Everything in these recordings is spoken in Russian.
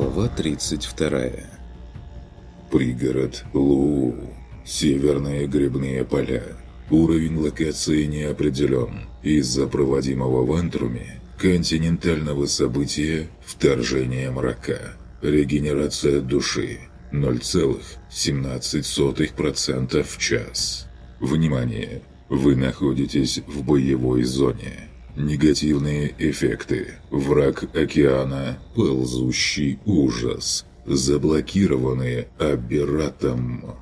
Глава 32 Пригород Луу. Северные грибные поля. Уровень локации не определен. Из-за проводимого в Антруме континентального события «Вторжение мрака». Регенерация души 0,17% в час. Внимание! Вы находитесь в боевой зоне. Негативные эффекты. Враг океана. Ползущий ужас. Заблокированные Абератом.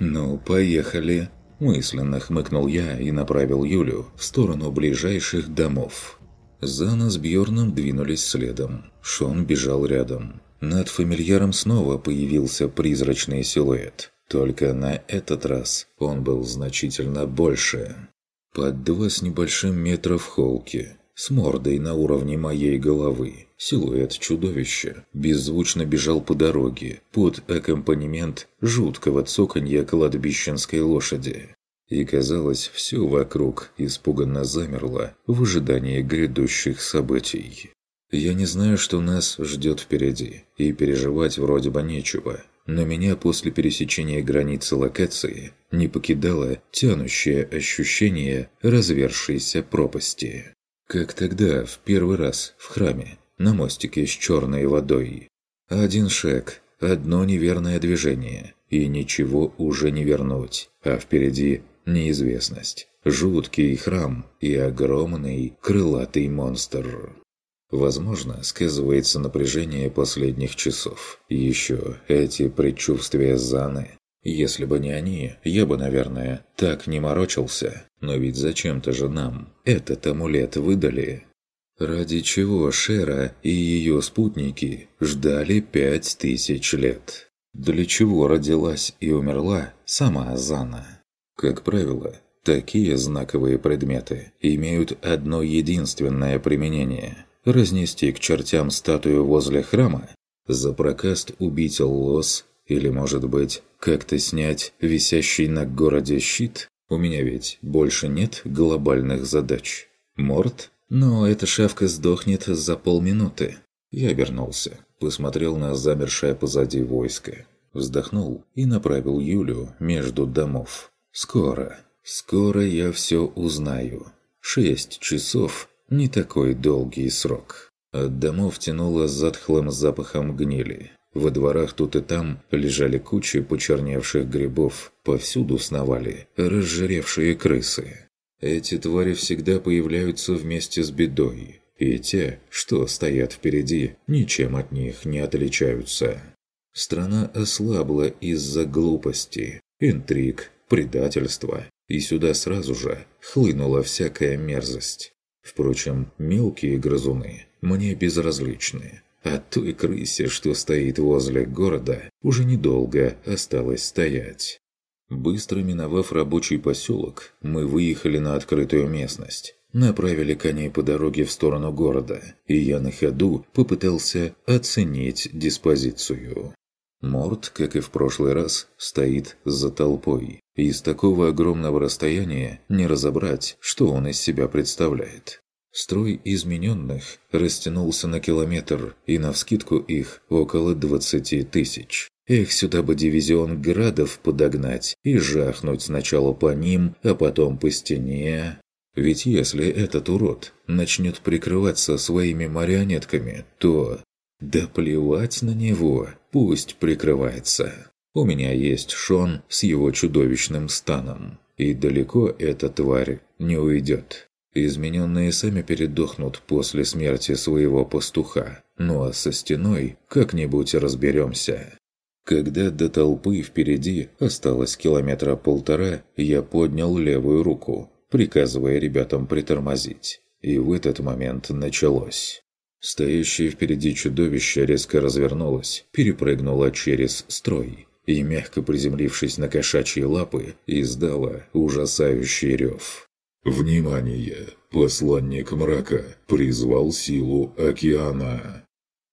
«Ну, поехали!» Мысленно хмыкнул я и направил Юлю в сторону ближайших домов. Зана с Бьорном двинулись следом. Шон бежал рядом. Над фамильяром снова появился призрачный силуэт. Только на этот раз он был значительно больше. Под два с небольшим метра в холке, с мордой на уровне моей головы. Силуэт чудовища беззвучно бежал по дороге под аккомпанемент жуткого цоканья кладбищенской лошади. И казалось, все вокруг испуганно замерло в ожидании грядущих событий. Я не знаю, что нас ждет впереди, и переживать вроде бы нечего. Но меня после пересечения границы локации не покидало тянущее ощущение развершейся пропасти. Как тогда, в первый раз, в храме, на мостике с черной водой. Один шаг, одно неверное движение, и ничего уже не вернуть, а впереди неизвестность. Жуткий храм и огромный крылатый монстр. Возможно, сказывается напряжение последних часов. Еще эти предчувствия Заны. Если бы не они, я бы, наверное, так не морочился. Но ведь зачем-то же нам этот амулет выдали. Ради чего Шера и ее спутники ждали пять тысяч лет? Для чего родилась и умерла сама Зана? Как правило, такие знаковые предметы имеют одно единственное применение – разнести к чертям статую возле храма, за прокаст убить лос или, может быть, как-то снять висящий на городе щит? У меня ведь больше нет глобальных задач. Морд? Но эта шавка сдохнет за полминуты. Я обернулся, посмотрел на замершее позади войско, вздохнул и направил Юлю между домов. «Скоро, скоро я все узнаю. Шесть часов не такой долгий срок. От домов тянуло затхлым запахом гнили. Во дворах тут и там лежали кучи почерневших грибов, повсюду сновали разжиревшие крысы. Эти твари всегда появляются вместе с бедой, и те, что стоят впереди, ничем от них не отличаются. Страна ослабла из-за глупости, интриг, предательства, и сюда сразу же хлынула всякая мерзость. Впрочем, мелкие грызуны мне безразличны. А той крысе, что стоит возле города, уже недолго осталось стоять. Быстро миновав рабочий поселок, мы выехали на открытую местность. Направили коней по дороге в сторону города, и я на ходу попытался оценить диспозицию. Морд, как и в прошлый раз, стоит за толпой. И с такого огромного расстояния не разобрать, что он из себя представляет. Строй измененных растянулся на километр, и навскидку их около 20 тысяч. Эх, сюда бы дивизион градов подогнать и жахнуть сначала по ним, а потом по стене. Ведь если этот урод начнет прикрываться своими марионетками, то да плевать на него, пусть прикрывается. У меня есть Шон с его чудовищным станом, и далеко эта тварь не уйдет. Измененные сами передохнут после смерти своего пастуха, ну а со стеной как-нибудь разберемся. Когда до толпы впереди осталось километра полтора, я поднял левую руку, приказывая ребятам притормозить. И в этот момент началось. Стоящее впереди чудовище резко развернулось, перепрыгнуло через строй и, мягко приземлившись на кошачьи лапы, издало ужасающий рев. «Внимание! Посланник мрака призвал силу океана!»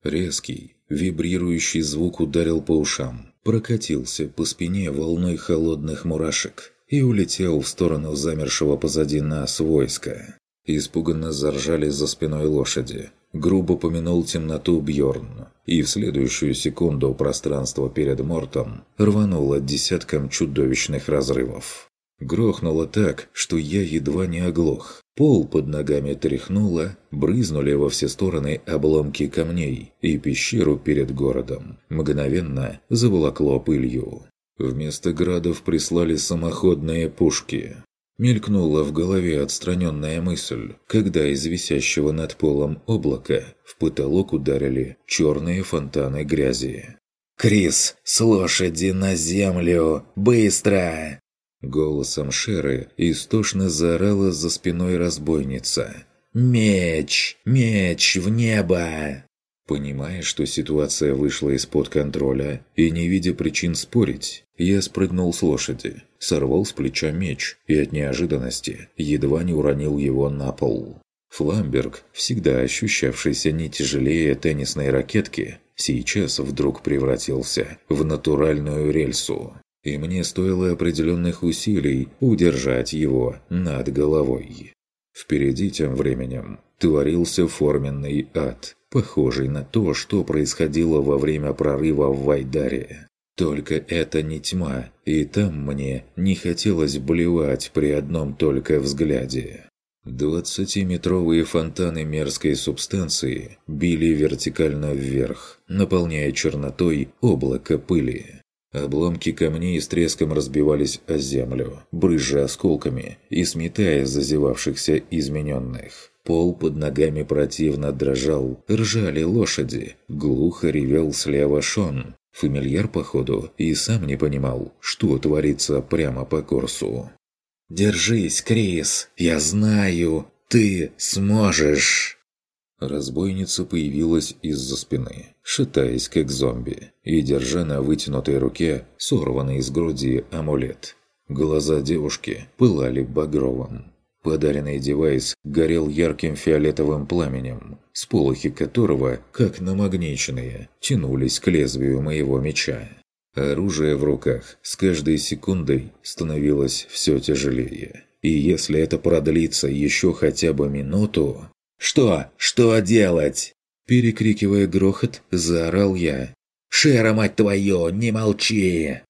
Резкий, вибрирующий звук ударил по ушам, прокатился по спине волной холодных мурашек и улетел в сторону замершего позади нас войска. Испуганно заржали за спиной лошади. Грубо помянул темноту Бьорн, и в следующую секунду пространство перед Мортом рвануло десятком чудовищных разрывов. Грохнуло так, что я едва не оглох. Пол под ногами тряхнуло, брызнули во все стороны обломки камней, и пещеру перед городом мгновенно заволокло пылью. Вместо градов прислали самоходные пушки. Мелькнула в голове отстраненная мысль, когда из висящего над полом облака в потолок ударили черные фонтаны грязи. «Крис, с лошади на землю! Быстро!» Голосом Шеры истошно заорала за спиной разбойница. «Меч! Меч в небо!» Понимая, что ситуация вышла из-под контроля, и не видя причин спорить, я спрыгнул с лошади, сорвал с плеча меч и от неожиданности едва не уронил его на пол. Фламберг, всегда ощущавшийся не тяжелее теннисной ракетки, сейчас вдруг превратился в натуральную рельсу и мне стоило определенных усилий удержать его над головой. Впереди тем временем творился форменный ад, похожий на то, что происходило во время прорыва в Вайдаре. Только это не тьма, и там мне не хотелось блевать при одном только взгляде. Двадцатиметровые фонтаны мерзкой субстанции били вертикально вверх, наполняя чернотой облако пыли. Обломки камней с треском разбивались о землю, брызжа осколками и сметая зазевавшихся измененных. Пол под ногами противно дрожал, ржали лошади, глухо ревел слева Шон. Фамильяр, походу, и сам не понимал, что творится прямо по курсу. «Держись, Крис! Я знаю, ты сможешь!» Разбойница появилась из-за спины, шатаясь как зомби, и держа на вытянутой руке сорванный из груди амулет. Глаза девушки пылали багровым. Подаренный девайс горел ярким фиолетовым пламенем, сполохи которого, как намагниченные, тянулись к лезвию моего меча. Оружие в руках с каждой секундой становилось все тяжелее. И если это продлится еще хотя бы минуту, «Что? Что делать?» Перекрикивая грохот, заорал я. «Шера, мать твою, не молчи!»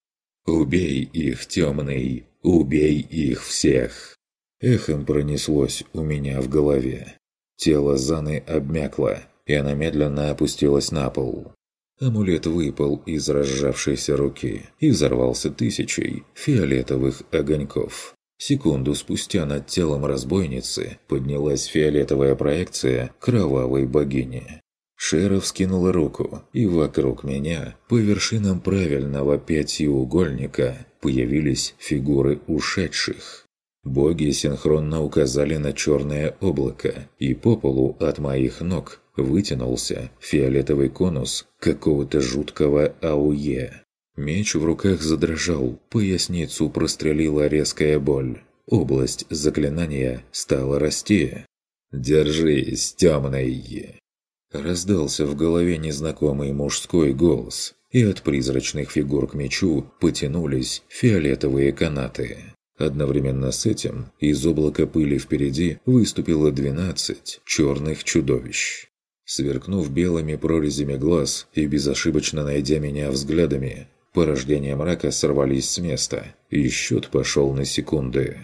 «Убей их, темный! Убей их всех!» Эхом пронеслось у меня в голове. Тело Заны обмякло, и она медленно опустилась на пол. Амулет выпал из разжавшейся руки и взорвался тысячей фиолетовых огоньков. Секунду спустя над телом разбойницы поднялась фиолетовая проекция кровавой богини. Шера вскинула руку, и вокруг меня, по вершинам правильного пятиугольника, появились фигуры ушедших. Боги синхронно указали на черное облако, и по полу от моих ног вытянулся фиолетовый конус какого-то жуткого ауе. Меч в руках задрожал, поясницу прострелила резкая боль. Область заклинания стала расти. «Держись, темный!» Раздался в голове незнакомый мужской голос, и от призрачных фигур к мечу потянулись фиолетовые канаты. Одновременно с этим из облака пыли впереди выступило двенадцать черных чудовищ. Сверкнув белыми прорезями глаз и безошибочно найдя меня взглядами, Порождения мрака сорвались с места, и счет пошел на секунды.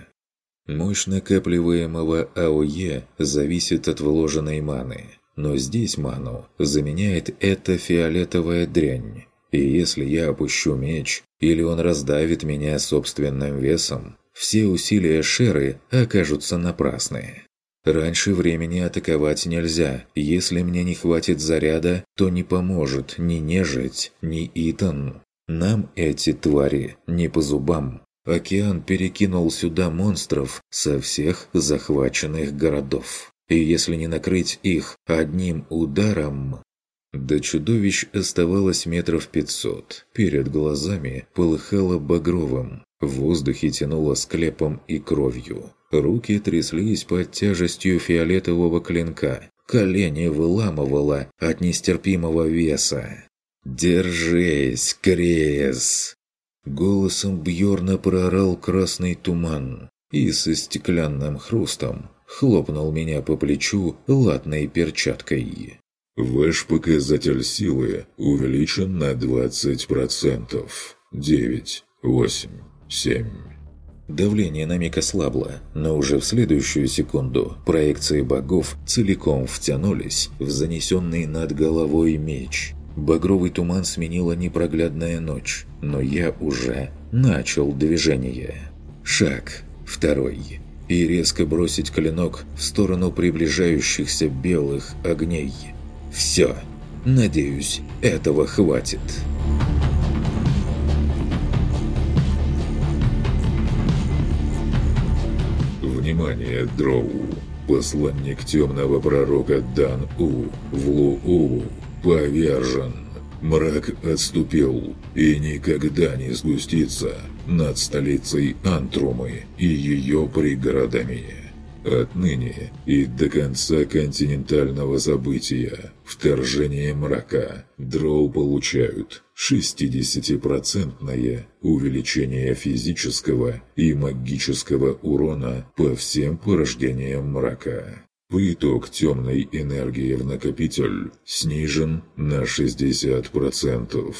Мощь накапливаемого АОЕ зависит от вложенной маны, но здесь ману заменяет эта фиолетовая дрянь. И если я опущу меч, или он раздавит меня собственным весом, все усилия Шеры окажутся напрасны. Раньше времени атаковать нельзя. Если мне не хватит заряда, то не поможет ни нежить, ни Итан. Нам эти твари не по зубам. Океан перекинул сюда монстров со всех захваченных городов. И если не накрыть их одним ударом... До чудовищ оставалось метров пятьсот. Перед глазами полыхало багровым. В воздухе тянуло склепом и кровью. Руки тряслись под тяжестью фиолетового клинка. Колени выламывало от нестерпимого веса. «Держись, Крес!» Голосом Бьорна проорал красный туман, и со стеклянным хрустом хлопнул меня по плечу латной перчаткой. Ваш показатель силы увеличен на 20%. 9, 8, 7. Давление на миг ослабло, но уже в следующую секунду проекции богов целиком втянулись в занесенный над головой меч. Багровый туман сменила непроглядная ночь, но я уже начал движение. Шаг, второй, и резко бросить клинок в сторону приближающихся белых огней. Все. Надеюсь, этого хватит. Внимание, Дроу! Посланник темного пророка Дан-У в Лу-У повержен. Мрак отступил и никогда не сгустится над столицей Антрумы и ее пригородами. Отныне и до конца континентального события, вторжения мрака, дроу получают 60% увеличение физического и магического урона по всем порождениям мрака. Приток темной энергии в накопитель снижен на 60%.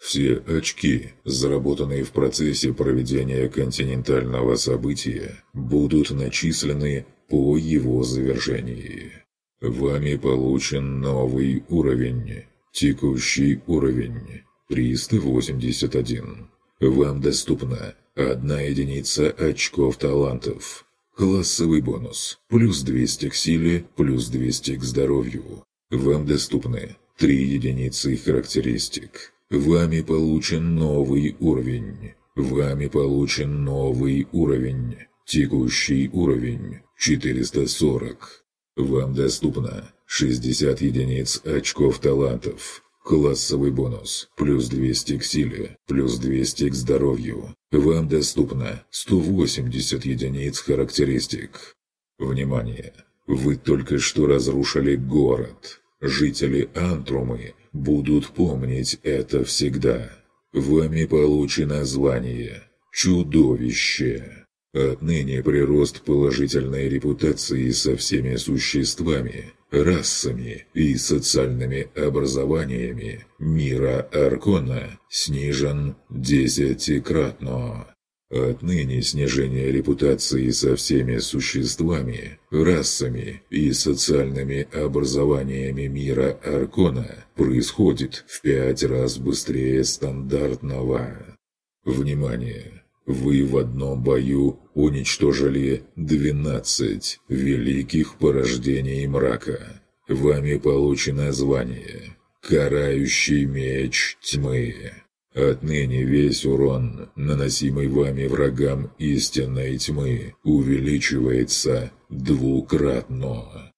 Все очки, заработанные в процессе проведения континентального события, будут начислены по его завершении. Вами получен новый уровень. Текущий уровень 381. Вам доступна одна единица очков талантов. Классовый бонус. Плюс 200 к силе, плюс 200 к здоровью. Вам доступны 3 единицы характеристик. Вами получен новый уровень. Вами получен новый уровень. Текущий уровень 440. Вам доступно 60 единиц очков талантов. Классовый бонус. Плюс 200 к силе, плюс 200 к здоровью. Вам доступно 180 единиц характеристик. Внимание! Вы только что разрушили город. Жители Антрумы будут помнить это всегда. Вами получено звание «Чудовище». Отныне прирост положительной репутации со всеми существами, расами и социальными образованиями мира Аркона снижен десятикратно. Отныне снижение репутации со всеми существами, расами и социальными образованиями мира Аркона происходит в пять раз быстрее стандартного. Внимание! Вы в одном бою уничтожили 12 великих порождений мрака. Вами получено звание «Карающий меч тьмы». Отныне весь урон, наносимый вами врагам истинной тьмы, увеличивается двукратно.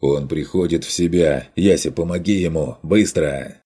«Он приходит в себя! Яся, помоги ему! Быстро!»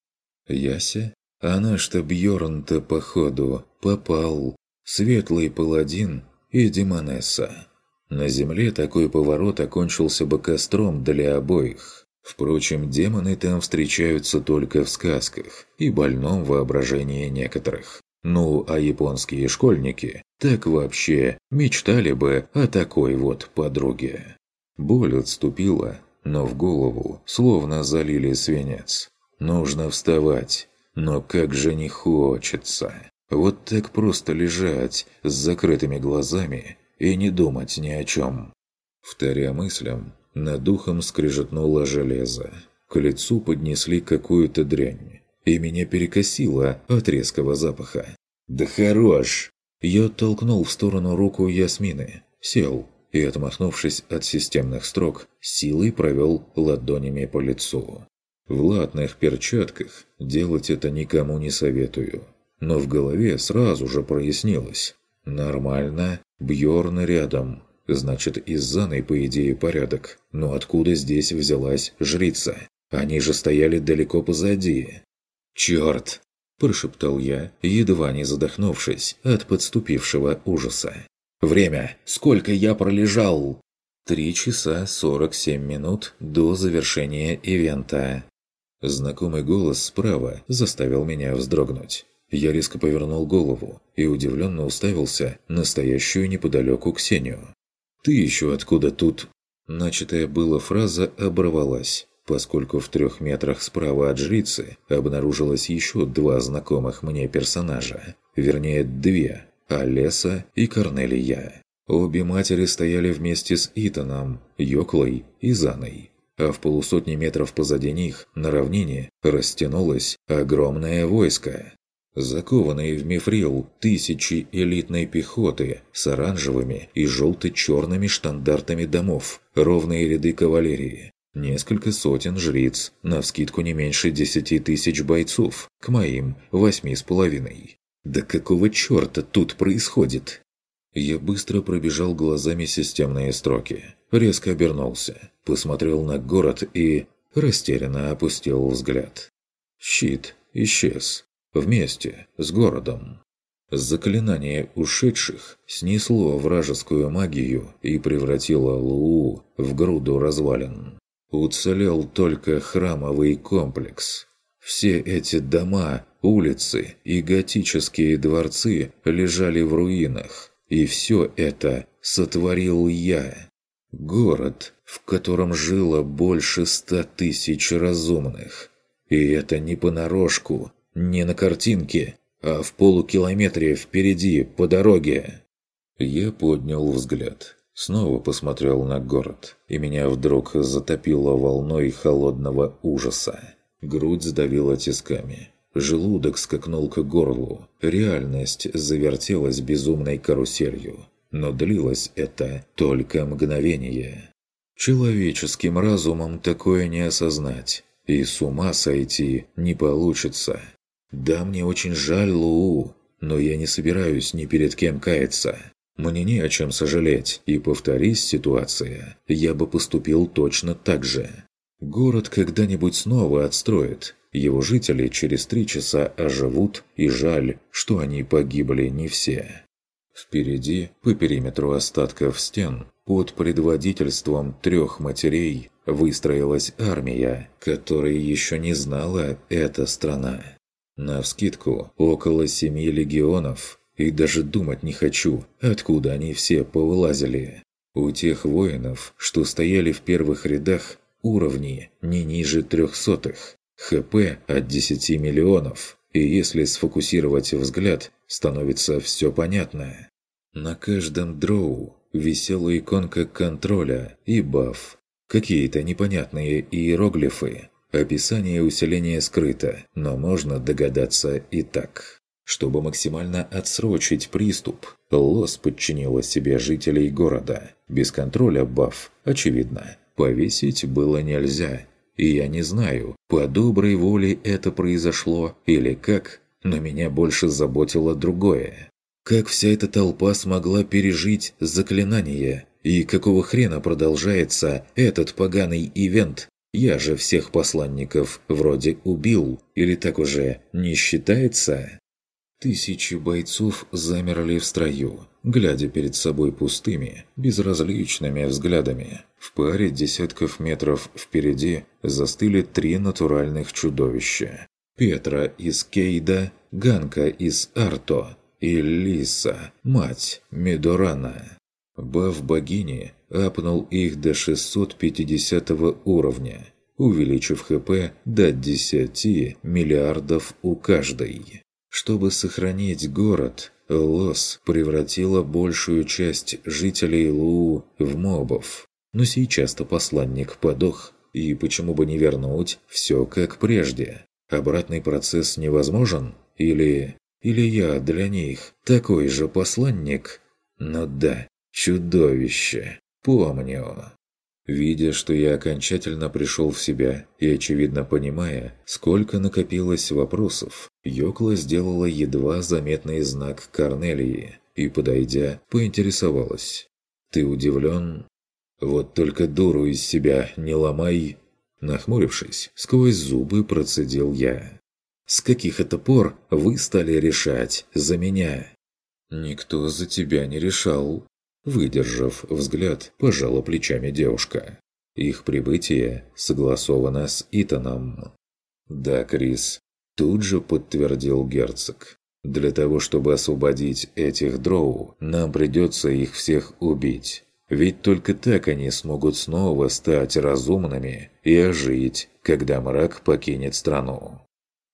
«Яся? Она что Бьёрн-то, походу, попал. Светлый паладин и Демонесса. На земле такой поворот окончился бы костром для обоих. Впрочем, демоны там встречаются только в сказках и больном воображении некоторых. Ну, а японские школьники так вообще мечтали бы о такой вот подруге. Боль отступила, но в голову словно залили свинец. Нужно вставать, но как же не хочется. Вот так просто лежать с закрытыми глазами и не думать ни о чем. Вторя мыслям, над духом скрежетнуло железо. К лицу поднесли какую-то дрянь. И меня перекосило от резкого запаха. «Да хорош!» Я толкнул в сторону руку Ясмины, сел и, отмахнувшись от системных строк, силой провел ладонями по лицу. В латных перчатках делать это никому не советую. Но в голове сразу же прояснилось. Нормально, Бьорн рядом, Значит, и с Заной, по идее, порядок. Но откуда здесь взялась жрица? Они же стояли далеко позади. «Черт!» – прошептал я, едва не задохнувшись от подступившего ужаса. «Время! Сколько я пролежал?» «Три часа сорок семь минут до завершения ивента». Знакомый голос справа заставил меня вздрогнуть. Я резко повернул голову и удивленно уставился на стоящую неподалеку Ксению. «Ты еще откуда тут?» Начатая была фраза оборвалась, поскольку в трех метрах справа от жрицы обнаружилось еще два знакомых мне персонажа. Вернее, две – Олеса и Корнелия. Обе матери стояли вместе с Итаном, Йоклой и Заной. А в полусотни метров позади них, на равнине, растянулось огромное войско. Закованные в мифрил тысячи элитной пехоты с оранжевыми и желто-черными штандартами домов, ровные ряды кавалерии, несколько сотен жриц, навскидку не меньше десяти тысяч бойцов, к моим восьми с половиной. Да какого черта тут происходит? Я быстро пробежал глазами системные строки, резко обернулся, посмотрел на город и растерянно опустил взгляд. Щит исчез. Вместе с городом. Заклинание ушедших снесло вражескую магию и превратило Луу в груду развалин. Уцелел только храмовый комплекс. Все эти дома, улицы и готические дворцы лежали в руинах, и все это сотворил я. Город, в котором жило больше ста тысяч разумных. И это не понарошку, не на картинке, а в полукилометре впереди, по дороге. Я поднял взгляд. Снова посмотрел на город, и меня вдруг затопило волной холодного ужаса. Грудь сдавила тисками. Желудок скакнул к горлу. Реальность завертелась безумной каруселью. Но длилось это только мгновение. Человеческим разумом такое не осознать. И с ума сойти не получится. «Да, мне очень жаль, Луу, но я не собираюсь ни перед кем каяться. Мне не о чем сожалеть, и повторись ситуация, я бы поступил точно так же. Город когда-нибудь снова отстроят, его жители через три часа оживут, и жаль, что они погибли не все». Впереди, по периметру остатков стен, под предводительством трех матерей, выстроилась армия, которой еще не знала эта страна. Навскидку, около семи легионов. И даже думать не хочу, откуда они все повылазили. У тех воинов, что стояли в первых рядах, уровни не ниже трехсотых. ХП от 10 миллионов. И если сфокусировать взгляд, становится все понятно. На каждом дроу висела иконка контроля и баф. Какие-то непонятные иероглифы, Описание усиления скрыто, но можно догадаться и так. Чтобы максимально отсрочить приступ, Лос подчинила себе жителей города. Без контроля баф, очевидно, повесить было нельзя. И я не знаю, по доброй воле это произошло или как, но меня больше заботило другое. Как вся эта толпа смогла пережить заклинание? И какого хрена продолжается этот поганый ивент я же всех посланников вроде убил, или так уже не считается? Тысячи бойцов замерли в строю, глядя перед собой пустыми, безразличными взглядами. В паре десятков метров впереди застыли три натуральных чудовища. Петра из Кейда, Ганка из Арто и Лиса, мать Медорана. Баф богини апнул их до 650 уровня, увеличив ХП до 10 миллиардов у каждой. Чтобы сохранить город, Лос превратила большую часть жителей Лу в мобов. Но сейчас-то посланник подох, и почему бы не вернуть все как прежде? Обратный процесс невозможен? Или... Или я для них такой же посланник? Ну да, чудовище. Помню. Видя, что я окончательно пришел в себя и, очевидно понимая, сколько накопилось вопросов, Йокла сделала едва заметный знак Корнелии и, подойдя, поинтересовалась. «Ты удивлен? Вот только дуру из себя не ломай!» Нахмурившись, сквозь зубы процедил я. «С каких это пор вы стали решать за меня?» «Никто за тебя не решал», Выдержав взгляд, пожала плечами девушка. Их прибытие согласовано с Итаном. «Да, Крис», – тут же подтвердил герцог. «Для того, чтобы освободить этих дроу, нам придется их всех убить. Ведь только так они смогут снова стать разумными и ожить, когда мрак покинет страну.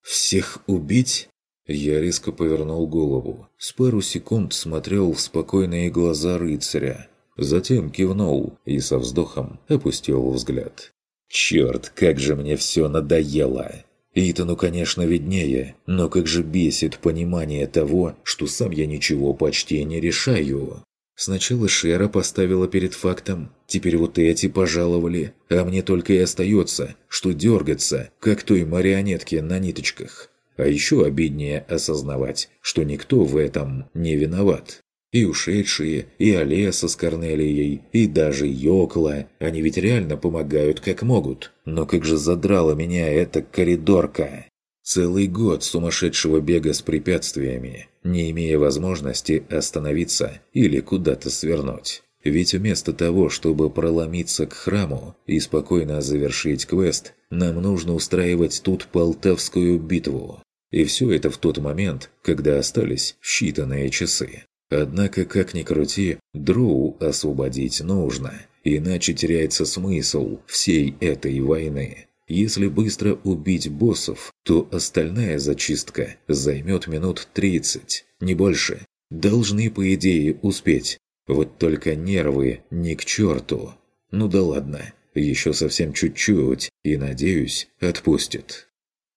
«Всех убить?» Я резко повернул голову. С пару секунд смотрел в спокойные глаза рыцаря. Затем кивнул и со вздохом опустил взгляд. «Черт, как же мне все надоело!» Итану, конечно, виднее, но как же бесит понимание того, что сам я ничего почти не решаю. Сначала Шера поставила перед фактом, теперь вот эти пожаловали, а мне только и остается, что дергаться, как той марионетке на ниточках. А еще обиднее осознавать, что никто в этом не виноват. И ушедшие, и Олеса с Корнелией, и даже Йокла, они ведь реально помогают как могут. Но как же задрала меня эта коридорка! Целый год сумасшедшего бега с препятствиями, не имея возможности остановиться или куда-то свернуть. Ведь вместо того, чтобы проломиться к храму и спокойно завершить квест, нам нужно устраивать тут Полтавскую битву. И все это в тот момент, когда остались считанные часы. Однако, как ни крути, Дроу освободить нужно, иначе теряется смысл всей этой войны. Если быстро убить боссов, то остальная зачистка займет минут 30, не больше. Должны, по идее, успеть. Вот только нервы не к черту. Ну да ладно, еще совсем чуть-чуть, и, надеюсь, отпустит.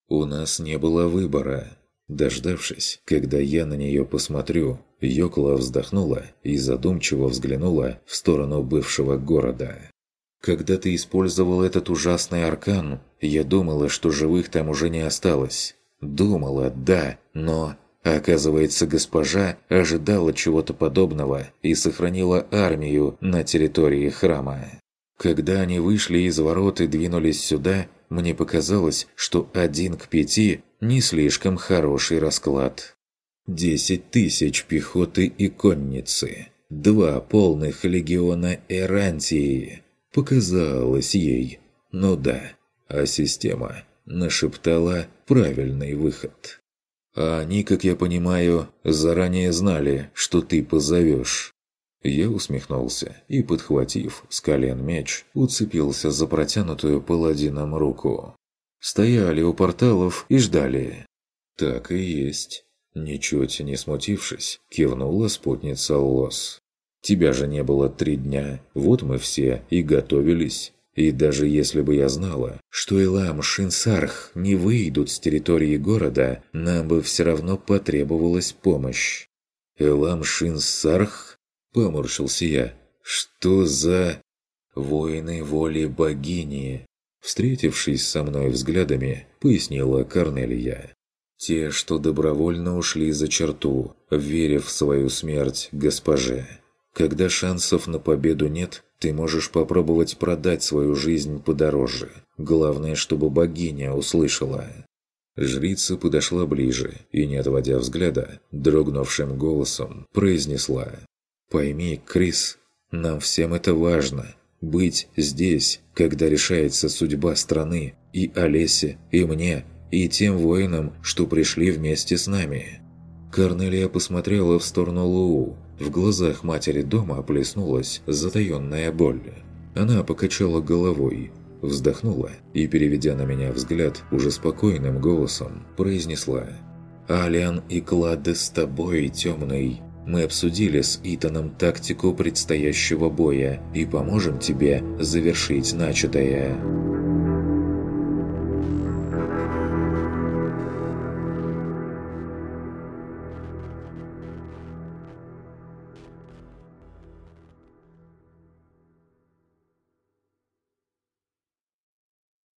У нас не было выбора. Дождавшись, когда я на нее посмотрю, Йокла вздохнула и задумчиво взглянула в сторону бывшего города. «Когда ты использовал этот ужасный аркан, я думала, что живых там уже не осталось. Думала, да, но...» Оказывается, госпожа ожидала чего-то подобного и сохранила армию на территории храма. Когда они вышли из ворот и двинулись сюда, мне показалось, что один к пяти – не слишком хороший расклад. Десять тысяч пехоты и конницы, два полных легиона Эрантии. Показалось ей. Ну да, а система нашептала правильный выход. А они, как я понимаю, заранее знали, что ты позовешь. Я усмехнулся и, подхватив с колен меч, уцепился за протянутую паладином руку. Стояли у порталов и ждали. Так и есть. Ничуть не смутившись, кивнула спутница Лос. «Тебя же не было три дня, вот мы все и готовились. И даже если бы я знала, что Илам Шинсарх не выйдут с территории города, нам бы все равно потребовалась помощь». «Элам Шинсарх?» Поморщился я. «Что за...» «Воины воли богини!» Встретившись со мной взглядами, пояснила Корнелия. «Те, что добровольно ушли за черту, верив в свою смерть госпоже. Когда шансов на победу нет, ты можешь попробовать продать свою жизнь подороже. Главное, чтобы богиня услышала». Жрица подошла ближе и, не отводя взгляда, дрогнувшим голосом произнесла Пойми, Крис, нам всем это важно. Быть здесь, когда решается судьба страны, и Олесе, и мне, и тем воинам, что пришли вместе с нами». Корнелия посмотрела в сторону Луу. В глазах матери дома оплеснулась затаенная боль. Она покачала головой, вздохнула и, переведя на меня взгляд, уже спокойным голосом произнесла «Алиан и Клады с тобой, темный, мы обсудили с Итаном тактику предстоящего боя и поможем тебе завершить начатое.